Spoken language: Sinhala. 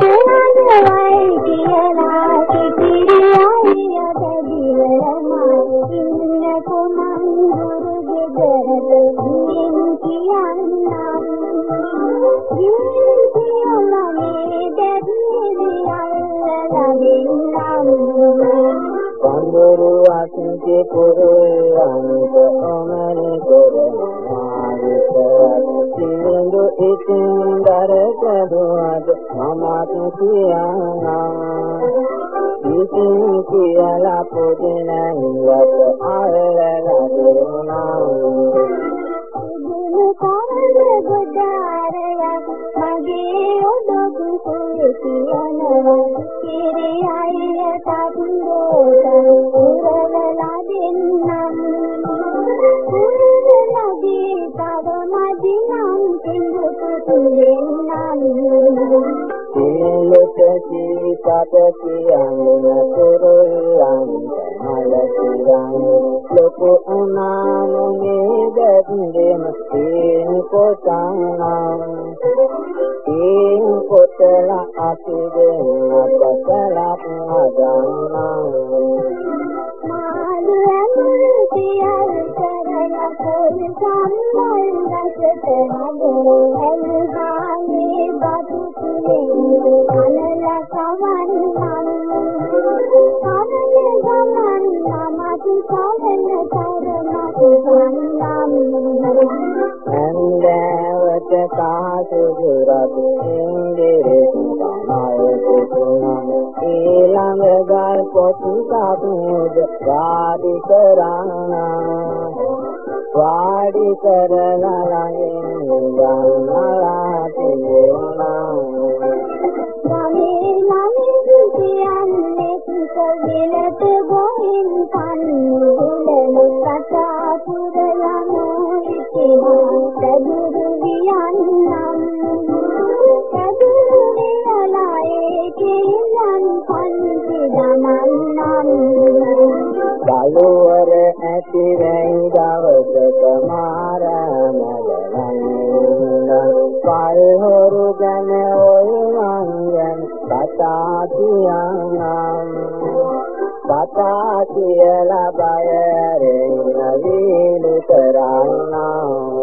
කියලා පඳුරු අත්ති පුරුවන්ත ඔමරි කරනාවිත සිඳු ඉතින් දරක දුවද මමත් කියනවා ඉතින් කියලා පොදින ඉවත් අල්ලලා දෙනවා දුනු කරන ගොඩාරයක් මගේ ඔඩොකු කුල් කියනවා කිරියයි උරවලාදී තව මදිනම් කිඳුතු තුලෙන්නම් සියලුට සීපත කියන්න කුරුල්ලන්ට මල සිරන් ලොකු උනානුනේ දැන්දෙම සීන් කොටන්නම් සීන් කොටල අපි දෙන්න පසලක් අදන්නම් මාළු ඇඟුල් සියල් කරලා ඇන්දෑවට කාසු දුරත් ඉන්දිරේ තමයි සිතුනම් ඊළඟ ගල් පොතු කපුද වාඩි කරන්නා. වාඩි කරලා ළඟින් ගන්නලා තියුණා ගමේ ළමින් කියන්නේ කිස විලට ගොහින් කන්නුලනු කතා පුරලනු ඉතිනා සදුරු වියන්නම් සදුරු වියලා ඒකෙන් පන්ති දමන්නම් බලුවර ඇති වෙයි දවසක මාරමලලන්න පල් හොරු ගැන ඔය මංගන් කතා කියන්නම් කතා කියලා බයරෙන් වීලු කරන්නම්